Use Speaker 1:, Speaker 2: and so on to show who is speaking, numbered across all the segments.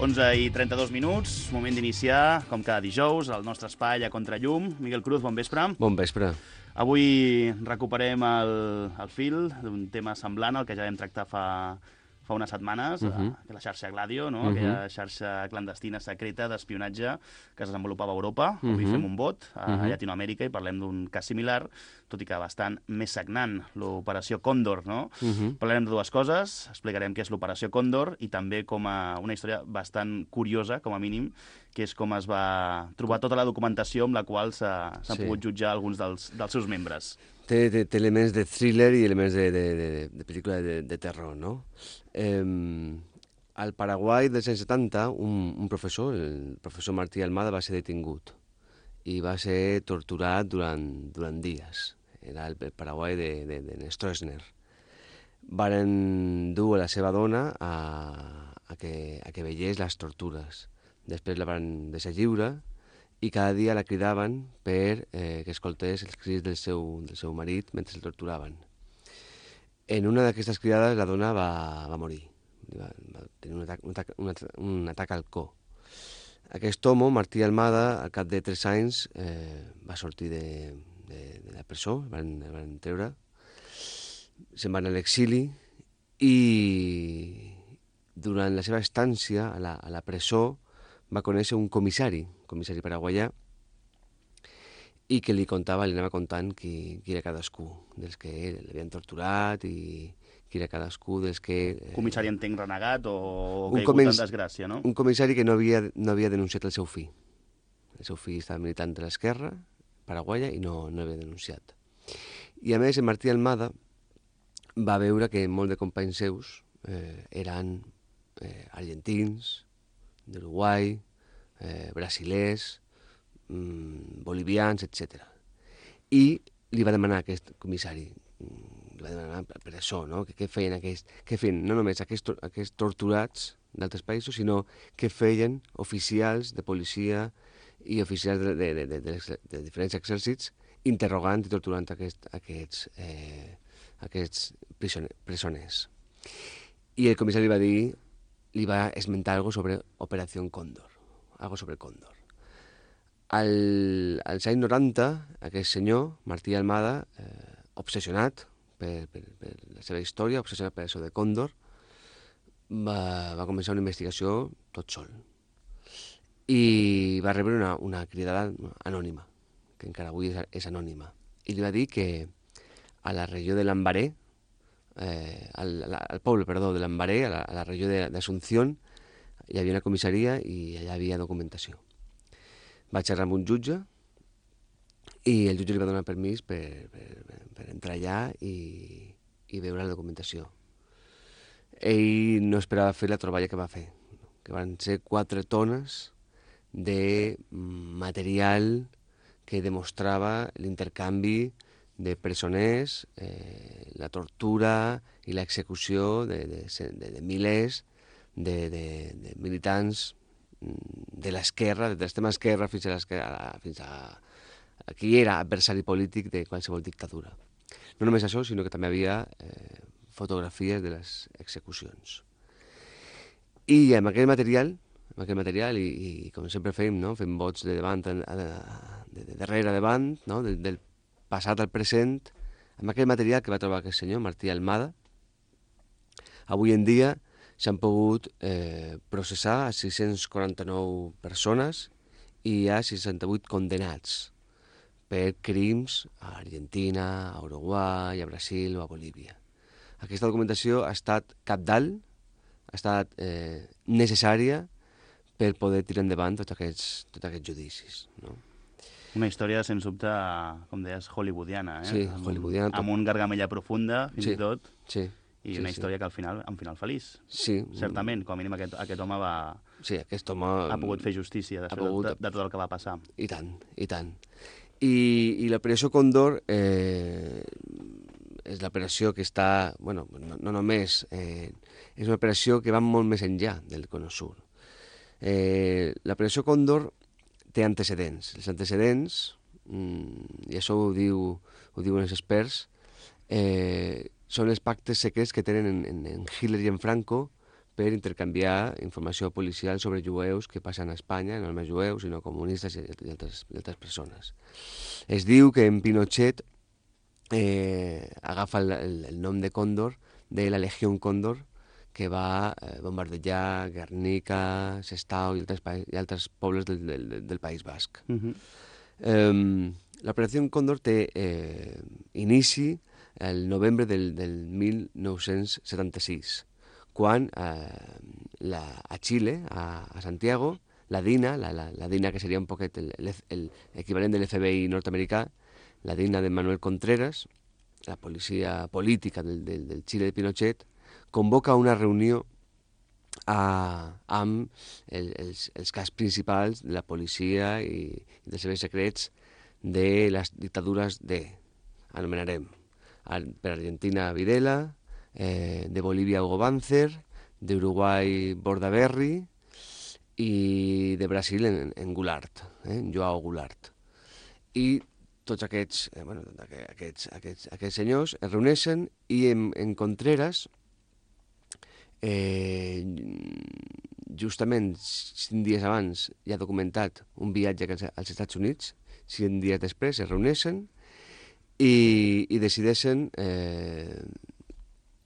Speaker 1: 11 i 32 minuts, moment d'iniciar, com cada dijous, el nostre espai a Contrallum. Miguel Cruz, bon vespre.
Speaker 2: Bon vespre.
Speaker 1: Avui recuperem el, el fil d'un tema semblant al que ja vam tractar fa, fa unes setmanes, uh -huh. la xarxa Gladio, no? uh -huh. aquella xarxa clandestina secreta d'espionatge que es desenvolupava a Europa. Uh -huh. Avui fem un vot a, uh -huh. Llatinoamèrica i parlem d'un cas similar, tot i que bastant més sagnant, l'operació Còndor. No? Uh -huh. Parlarem de dues coses, explicarem què és l'operació Còndor i també com a una història bastant curiosa, com a mínim, que és com es va trobar tota la documentació amb la qual s'han sí. pogut jutjar alguns dels, dels seus membres
Speaker 2: té, té, té elements de thriller i elements de, de, de, de pel·lícula de, de terror, no? Eh, al Paraguai dels anys 70, un, un professor, el professor Martí Almada, va ser detingut i va ser torturat durant, durant dies. Era el, el Paraguai de, de, de Stroessner. Varen dur a la seva dona a, a, que, a que veiés les tortures. Després la van deixar lliure i cada dia la cridaven per eh, que escoltés els crits del seu, del seu marit mentre el torturaven. En una d'aquestes cridades la dona va, va morir, va, va tenir un atac, un, atac, un, atac, un atac al cor. Aquest home, Martí Almada, al cap de tres anys eh, va sortir de, de, de la presó, van, van treure, se'n van a l'exili i durant la seva estància a la, a la presó va conèixer un comissari, comissari paraguaià, i que li contava, li anava contant qui, qui era cadascú dels que l'havien torturat i qui era cadascú dels que...
Speaker 1: Eh, comissari entenc renegat o que caigut en desgràcia, no?
Speaker 2: Un comissari que no havia, no havia denunciat el seu fill. El seu fill estava militant de l'esquerra paraguaia i no, no havia denunciat. I a més, en Martí Almada va veure que molts de companys seus eh, eren eh, argentins, d'Uruguai, eh, brasilers, mmm, bolivians, etc. I li va demanar a aquest comissari, mm, li va demanar per això, no? que què feien, aquest, què feien no només aquests, aquests torturats d'altres països, sinó què feien oficials de policia i oficials de, de, de, de, de, diferents exèrcits interrogant i torturant aquest, aquests, eh, aquests presoners. I el comissari va dir li va esmentar algo sobre Operació Còndor, algo sobre Còndor. Al, als anys 90, aquest senyor, Martí Almada, eh, obsessionat per, per, per la seva història, obsessionat per això de Còndor, va, va començar una investigació tot sol. I va rebre una, una cridada anònima, que encara avui és, és anònima. I li va dir que a la regió de l'Ambaré, eh, al, al poble perdó, de l'Ambaré, a, la, a la regió d'Assumpció, hi havia una comissaria i allà havia documentació. Va xerrar amb un jutge i el jutge li va donar permís per, per, per entrar allà i, i veure la documentació. Ell no esperava fer la troballa que va fer, que van ser quatre tones de material que demostrava l'intercanvi de presoners, eh, la tortura i l'execució de, de, de, de milers de, de, de militants mm, de l'esquerra, de l'extrema esquerra fins a, fins a, a qui era adversari polític de qualsevol dictadura. No només això, sinó que també havia eh, fotografies de les execucions. I amb aquell material, amb aquell material i, i com sempre fem, no? fem vots de davant, de, de, de darrere a davant, no? del, del passat al present, amb aquell material que va trobar aquest senyor, Martí Almada, avui en dia s'han pogut eh, processar a 649 persones i hi ha 68 condenats per crims a Argentina, a Uruguai, a Brasil o a Bolívia. Aquesta documentació ha estat capdalt, ha estat eh, necessària per poder tirar endavant tots aquests, tots aquests judicis. No?
Speaker 1: Una història, sens dubte, com deies, hollywoodiana, eh?
Speaker 2: Sí, amb, hollywoodiana.
Speaker 1: Amb un gargamella profunda, fins
Speaker 2: sí,
Speaker 1: i tot.
Speaker 2: Sí.
Speaker 1: I
Speaker 2: sí,
Speaker 1: una història sí. que al final, en final feliç.
Speaker 2: Sí.
Speaker 1: Certament, com a mínim aquest, aquest home va...
Speaker 2: Sí, aquest home...
Speaker 1: Ha pogut fer justícia després pogut... de, de, tot el que va passar.
Speaker 2: I tant, i tant. I, i l'operació Condor eh, és l'operació que està... bueno, no, no només... Eh, és una operació que va molt més enllà del Cono Sur. Eh, l'operació Condor té antecedents. Els antecedents, mm, i això ho, diu, ho diuen els experts, eh, són els pactes secrets que tenen en, en, en Hitler i en Franco per intercanviar informació policial sobre jueus que passen a Espanya, no només jueus, sinó comunistes i, altres, i altres persones. Es diu que en Pinochet eh, agafa el, el, el nom de Còndor de la Legió Còndor, que va eh, bombardejar Guernica, Sestao i altres, i altres pobles del, del, del País Basc. Uh -huh. eh, L'operació Còndor té eh, inici el novembre del, del 1976, quan eh, la, a Xile, a, a Santiago, la DINA, la, la, la DINA que seria un poquet l'equivalent de l'FBI nord-americà, la DINA de Manuel Contreras, la policia política del, del, del Xile de Pinochet, convoca una reunió a, amb el, els, els cas principals de la policia i, dels serveis secrets de les dictadures de, anomenarem, per Argentina Videla, eh, de Bolívia Hugo Banzer, d'Uruguai Bordaberry i de Brasil en, en Goulart, eh, en Joao Goulart. I tots aquests, eh, bueno, aquests, aquests, aquests senyors es reuneixen i en, en Contreras eh, justament cinc dies abans hi ha documentat un viatge als Estats Units, cinc dies després es reuneixen i, i decideixen eh,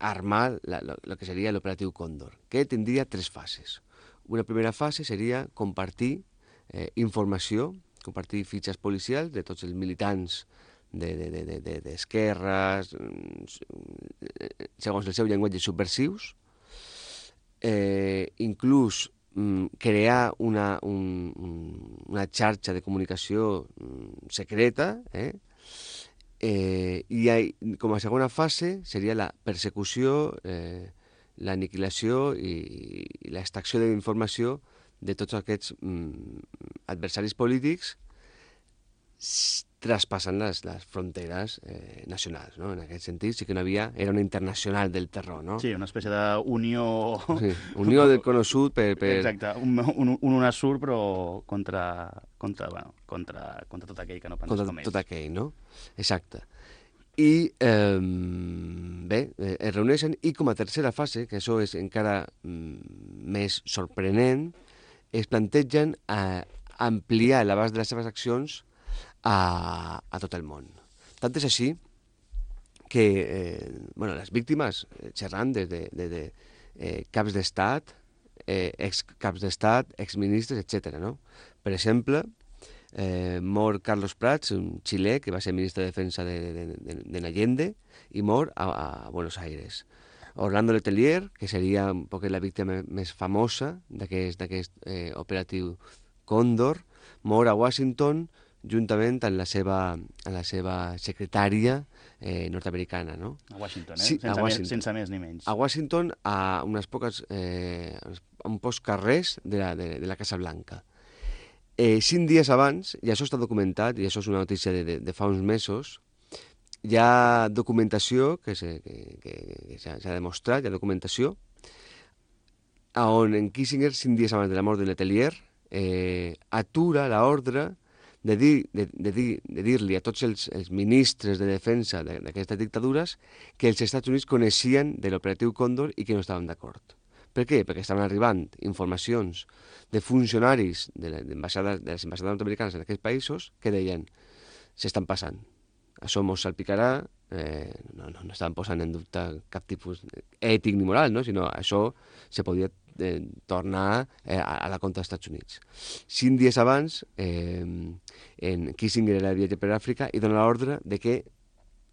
Speaker 2: armar lo que seria l'operatiu Còndor, que tindria tres fases. Una primera fase seria compartir eh, informació, compartir fitxes policials de tots els militants d'esquerres, de, de, de, de, segons el seu llenguatge subversius, eh, inclús mm, crear una, un, una xarxa de comunicació mm, secreta, eh? Eh, I com a segona fase seria la persecució, eh, l'aniquilació i, i l'extracció d'informació de tots aquests mm, adversaris polítics traspassant les, les fronteres eh, nacionals, no? En aquest sentit sí que no havia... Era una internacional del terror, no?
Speaker 1: Sí, una espècie d'unió...
Speaker 2: Sí, unió del Cono Sud per... per...
Speaker 1: Exacte, un, un, un UNASUR però contra, contra, bueno, contra, contra tot aquell que no pensa
Speaker 2: contra
Speaker 1: com ells.
Speaker 2: tot aquell, no? Exacte. I, eh, bé, eh, es reuneixen i com a tercera fase, que això és encara mm, més sorprenent, es plantegen a ampliar l'abast de les seves accions a, a tot el món. Tant és així que eh, bueno, les víctimes eh, xerran des de, de, de eh, caps d'estat, eh, ex-caps d'estat, exministres, etc. No? Per exemple, eh, mor Carlos Prats, un xilè que va ser ministre de Defensa de, de, de, de Nallende, i mor a, a Buenos Aires. Orlando Letelier, que seria un poc la víctima més famosa d'aquest eh, operatiu Còndor, mor a Washington juntament amb la seva, amb la seva secretària eh, nord-americana, no?
Speaker 1: A Washington, eh? Sí, sense, a Washington. Més, sense més ni menys.
Speaker 2: A Washington, a unes poques, eh, a un pocs carrers de la, de, de la Casa Blanca. Eh, cinc dies abans, i això està documentat, i això és una notícia de, de, de fa uns mesos, hi ha documentació que s'ha que, que, que demostrat, hi ha documentació, on en Kissinger, cinc dies abans de la mort de Letelier, eh, atura l'ordre de dir-li de, de dir, de dir a tots els, els ministres de defensa d'aquestes dictadures que els Estats Units coneixien de l'operatiu Còndor i que no estaven d'acord. Per què? Perquè estaven arribant informacions de funcionaris de, de, de les ambaixades nord-americanes en aquests països que deien s'estan passant. Això mos salpicarà, eh, no, no, no estaven posant en dubte cap tipus ètic ni moral, no? sinó això se podia eh, tornar eh, a, a la contra dels Estats Units. Cinc dies abans, eh, en Kissinger era viatge per Àfrica i dona l'ordre de que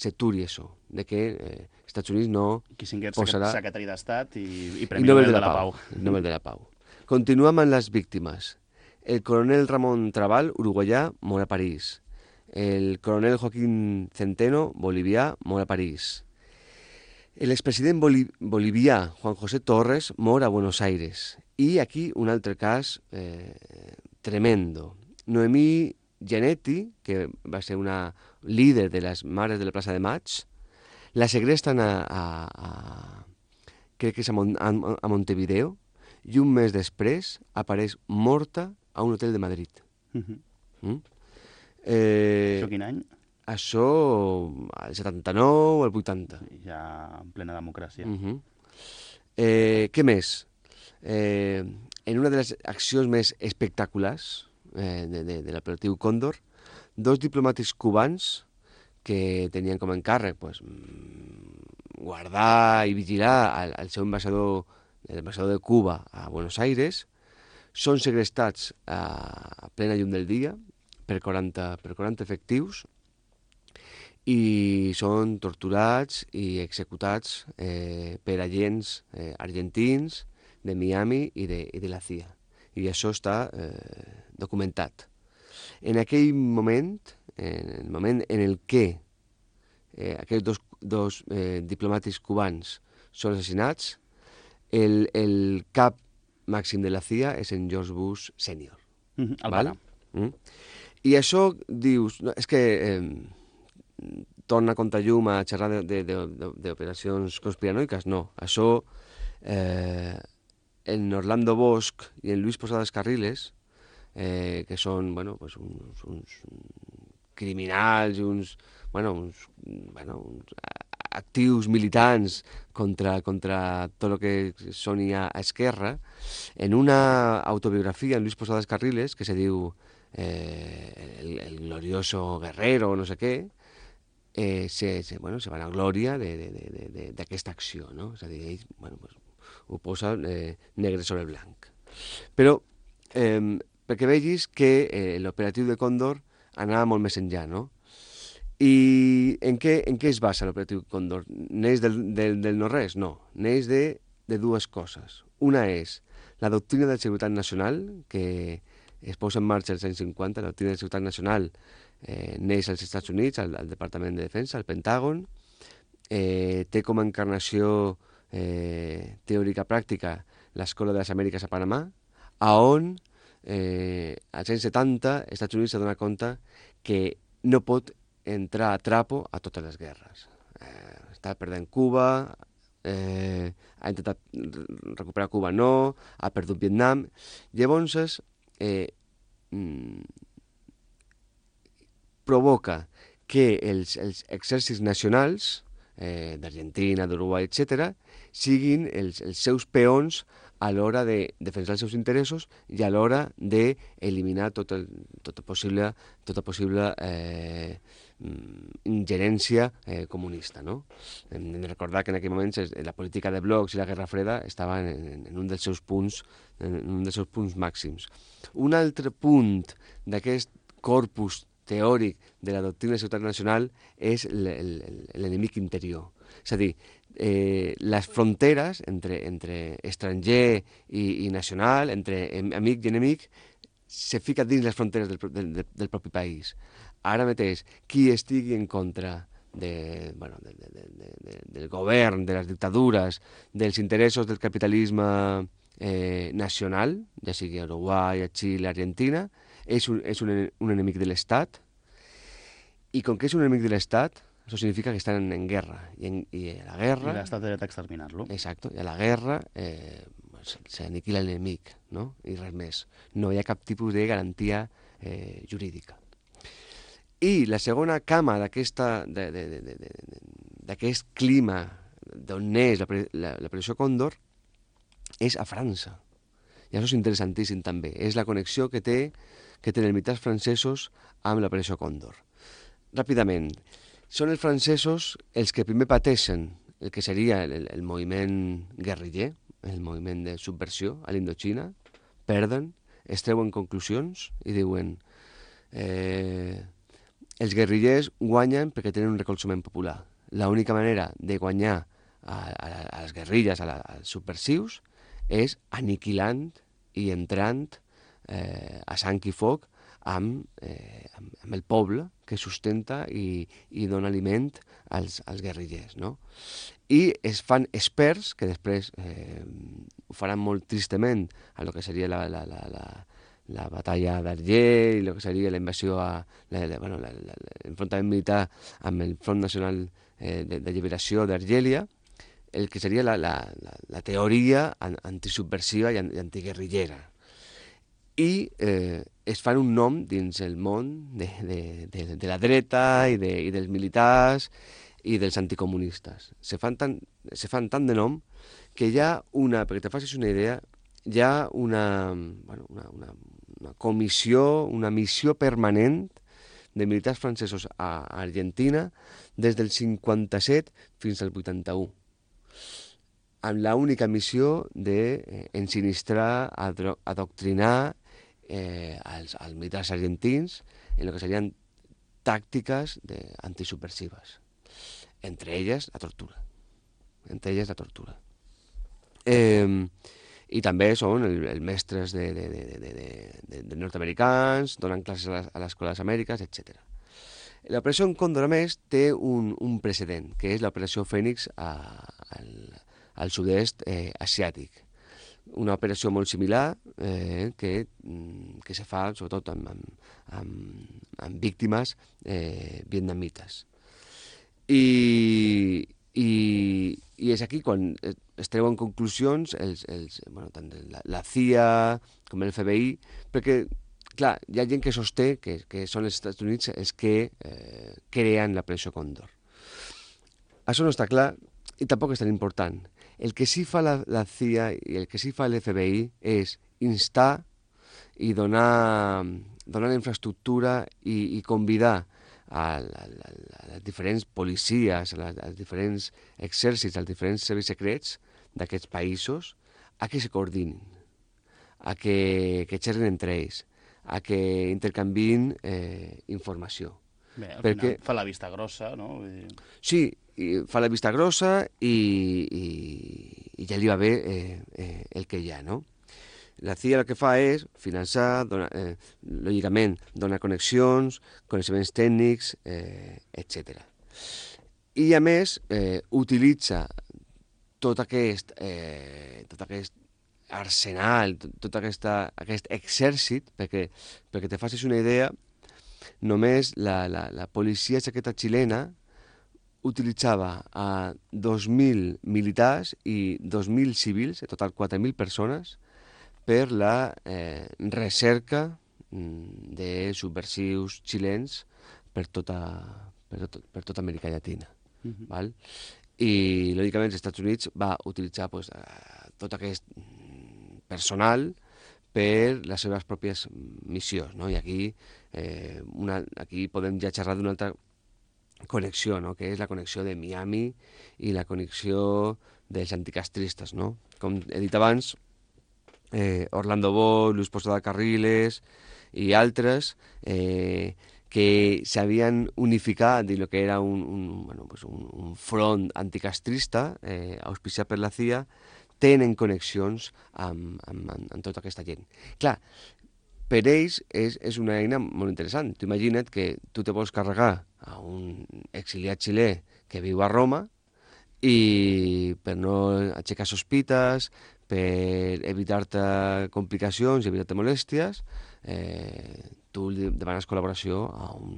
Speaker 2: s'aturi això, de que eh, Estats Units no
Speaker 1: Kissinger,
Speaker 2: posarà...
Speaker 1: secretari d'Estat i, i Premi Nobel de, de la Pau.
Speaker 2: Pau. Nobel de la Pau. Continuem amb les víctimes. El coronel Ramon Trabal, uruguaià, mor a París. El coronel Joaquín Centeno, bolivià, mor a París. El expresident bolivià Juan José Torres mor a Buenos Aires. I aquí un altre cas eh, tremendo. Noemí Genetti, que va ser una líder de les Mares de la plaça de Maig, la segresten a, a, a crec que és a, Mon, a, a Montevideo, i un mes després apareix morta a un hotel de Madrid. Uh -huh. mm?
Speaker 1: eh, Això quin any?
Speaker 2: Això, el 79 o el 80.
Speaker 1: Ja en plena democràcia.
Speaker 2: Uh -huh. eh, què més? eh, en una de les accions més espectaculars eh, de, de, de l'operatiu Còndor, dos diplomàtics cubans que tenien com a encàrrec pues, mm, guardar i vigilar el, el seu ambaixador, l'ambaixador de Cuba a Buenos Aires, són segrestats a plena llum del dia per 40, per 40 efectius i són torturats i executats eh, per agents eh, argentins de Miami i de, i de la CIA. I això està eh, documentat. En aquell moment, en el moment en el que eh, aquests dos, dos eh, diplomàtics cubans són assassinats, el, el cap màxim de la CIA és en George Bush sènior.
Speaker 1: Mm -hmm, el val? Mm?
Speaker 2: I això dius... No, és que eh, torna a comptar llum a xerrar d'operacions conspiranoiques? No. Això, eh, en Orlando Bosch i en Luis Posadas Carriles, eh, que són bueno, pues uns, uns criminals i uns, bueno, uns, bueno, uns actius militants contra, contra tot el que a, a esquerra, en una autobiografia en Luis Posadas Carriles, que se diu eh, el, el glorioso guerrero, no sé què, eh, se, se, bueno, se van a glòria d'aquesta acció, no? És a dir, ell bueno, pues, ho posa eh, negre sobre blanc. Però eh, perquè vegis que eh, l'operatiu de Còndor anava molt més enllà, no? I en què, en què es basa l'operatiu Còndor? Neix del, del, del no-res? No, neix de, de dues coses. Una és la doctrina de seguretat nacional, que es posa en marxa als anys 50, la doctrina de seguretat nacional eh, neix als Estats Units, al, al Departament de Defensa, al Pentàgon, eh, té com a encarnació eh, teòrica pràctica l'Escola de les Amèriques a Panamà, a on eh, als anys 70 els Estats Units s'ha donat compte que no pot entrar a trapo a totes les guerres. Eh, està perdent Cuba, eh, ha intentat recuperar Cuba, no, ha perdut Vietnam. Llavors, eh, mm, provoca que els, els exèrcits nacionals eh, d'Argentina, d'Uruguai, etc., siguin els, els seus peons a l'hora de defensar els seus interessos i a l'hora d'eliminar tot el, tot el possible, tota possible eh, mm, ingerència eh, comunista. No? Hem de recordar que en aquell moment la política de blocs i la Guerra Freda estava en, en un dels seus punts en un dels seus punts màxims. Un altre punt d'aquest corpus teòric de la doctrina de ciutat nacional és l'enemic interior. És a dir, eh, les fronteres entre, entre estranger i, i nacional, entre amic i enemic, se fica dins les fronteres del, del, del propi país. Ara mateix, qui estigui en contra de, bueno, de, de, de, de, del govern, de les dictadures, dels interessos del capitalisme eh, nacional, ja sigui Uruguai, Xile, Argentina, és un, és un, un enemic de l'Estat, i com que és un enemic de l'Estat, això significa que estan en, en guerra. I, en, i a la guerra...
Speaker 1: I l'Estat dret a exterminar-lo.
Speaker 2: Exacto. I a la guerra eh, s'aniquila l'enemic, no? I res més. No hi ha cap tipus de garantia eh, jurídica. I la segona cama d'aquest clima d'on neix la, la, la pressió Còndor és a França. I això és interessantíssim també. És la connexió que té que tenen militars francesos amb pressió Còndor. Ràpidament, són els francesos els que primer pateixen el que seria el, el moviment guerriller, el moviment de subversió a l'Indochina, perden, es treuen conclusions i diuen eh, els guerrillers guanyen perquè tenen un recolzament popular. L'única manera de guanyar a, a, a les guerrilles, a la, als subversius, és aniquilant i entrant eh, a sang i foc amb, eh, amb, amb el poble que sustenta i, i dona aliment als, als guerrillers. No? I es fan experts, que després eh, ho faran molt tristament a lo que seria la, la, la, la, la batalla d'Arger i el que seria la invasió a bueno, l'enfrontament militar amb el Front Nacional eh, de, de Lliberació d'Argèlia, el que seria la, la, la, la teoria antisubversiva i antiguerrillera. I eh, es fan un nom dins el món de, de, de, de la dreta i, de, i dels militars i dels anticomunistes. Se fan, tan, se fan tant de nom que hi ha una, perquè te facis una idea, hi ha una, bueno, una, una, una comissió, una missió permanent de militars francesos a Argentina des del 57 fins al 81 amb la única missió d'ensinistrar, de, adoctrinar eh, als, als militars argentins en el que serien tàctiques de, antisubversives. Entre elles, la tortura. Entre elles, la tortura. Eh, I també són els el mestres de, de, de, de, de, de, nord-americans, donen classes a l'Escola de les Amèriques, etc. L'operació en Còndor, a més, té un, un precedent, que és l'operació Fènix a, al, al sud-est eh, asiàtic. Una operació molt similar eh, que, mm, que se fa sobretot amb, amb, amb, amb víctimes eh, vietnamites. I, i, i és aquí quan es treuen conclusions els, els, bueno, tant la, la CIA com el FBI, perquè clar, hi ha gent que sosté que, que són els Estats Units els que eh, creen la pressió Còndor. Això no està clar i tampoc és tan important. El que sí fa la, la CIA i el que sí fa l'FBI és instar i donar, donar infraestructura i, i convidar a, a, a, a les diferents policies, a, als diferents exèrcits, als diferents serveis secrets d'aquests països a que se coordinin, a que, que xerren entre ells, a que intercanvin eh, informació.
Speaker 1: Bé, al Perquè... final fa la vista grossa, no? Vull dir...
Speaker 2: Sí, i fa la vista grossa i, i, i ja li va bé eh, eh, el que hi ha, no? La CIA el que fa és finançar, dona, eh, lògicament, donar connexions, coneixements tècnics, eh, etc. I, a més, eh, utilitza tot aquest, eh, tot aquest arsenal, tot, aquesta, aquest exèrcit, perquè, perquè te facis una idea, només la, la, la policia secreta xilena utilitzava a 2.000 militars i 2.000 civils, en total 4.000 persones, per la eh, recerca mm, de subversius xilens per tota, per, tot, per tota Amèrica Llatina. Uh -huh. val? I, lògicament, els Estats Units va utilitzar pues, tot aquest personal per les seves pròpies missions. No? I aquí, eh, una, aquí podem ja xerrar d'una altra connexió, no? que és la connexió de Miami i la connexió dels anticastristes. No? Com he dit abans, eh, Orlando Bo, Luis Posada Carriles i altres eh, que s'havien unificat i el que era un, un, bueno, pues un, un front anticastrista eh, auspiciat per la CIA tenen connexions amb, amb, amb, amb tota aquesta gent. Clar, per ells és, és una eina molt interessant. Tu imagina't que tu te vols carregar a un exiliat xilè que viu a Roma i per no aixecar sospites, per evitar-te complicacions i evitar-te molèsties, eh, tu demanes col·laboració a un,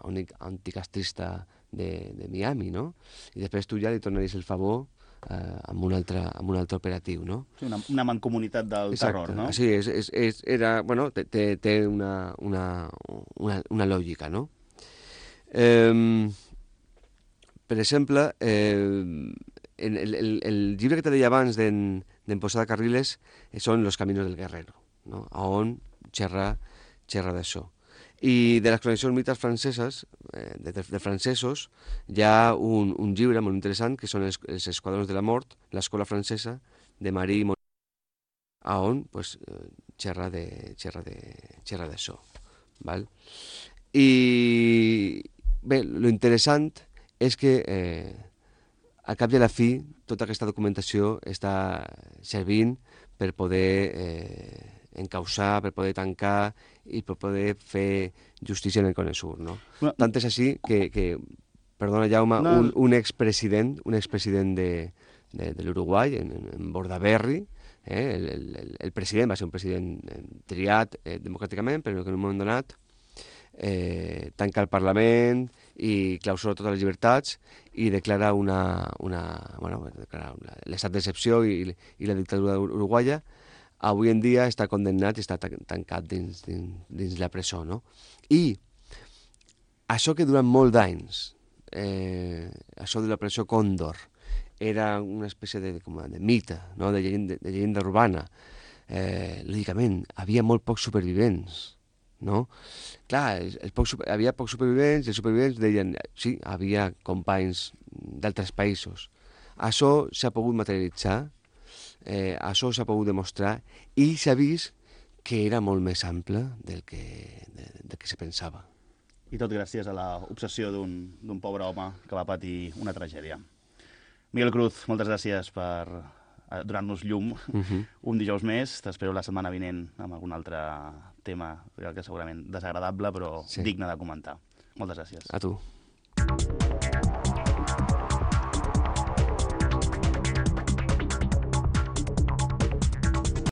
Speaker 2: a un anticastrista de, de Miami, no? I després tu ja li tornaries el favor eh, amb, un altre, amb un altre operatiu, no?
Speaker 1: Sí, una, una mancomunitat del Exacte. terror, no?
Speaker 2: Sí, és, és, és, era, bueno, té, té una, una, una, una lògica, no? Eh, per exemple, eh, el, el, el que te deia abans d'en Posada Carriles són Los caminos del guerrero, no? on xerra, xerra d'això. I de les connexions mites franceses, eh, de, de, francesos, hi ha un, un llibre molt interessant que són els, els Esquadrons de la Mort, l'escola francesa de Marie Mon on pues, xerra de xerra de xerra d'això, val? Bé, lo interessant és que eh, al cap i a la fi tota aquesta documentació està servint per poder eh, encausar, per poder tancar i per poder fer justícia en el Cono Sur, no? Bueno, Tant és així que, que perdona Jaume, no. un, un expresident, un expresident de, de, de l'Uruguai, en, en Bordaberry, eh, el, el, el president va ser un president eh, triat eh, democràticament, però que en un moment donat eh, tanca el Parlament i clausura totes les llibertats i declara una, una, bueno, l'estat d'excepció i, i la dictadura uruguaya, avui en dia està condemnat i està tancat dins, dins, dins la presó, no? I això que durant molt d'anys, eh, això de la presó Còndor, era una espècie de, com de mite, no? de, llegenda, de llegenda urbana, eh, lògicament, havia molt pocs supervivents, no? Clar, els, els pocs, havia pocs supervivents els supervivents deien, sí, havia companys d'altres països. Això s'ha pogut materialitzar, eh, això s'ha pogut demostrar i s'ha vist que era molt més ample del que, de, del que se pensava.
Speaker 1: I tot gràcies a l'obsessió d'un pobre home que va patir una tragèdia. Miguel Cruz, moltes gràcies per eh, donar-nos llum uh -huh. un dijous més. T'espero la setmana vinent amb algun altre tema que segurament desagradable, però sí. digne de comentar. Moltes gràcies.
Speaker 2: A tu.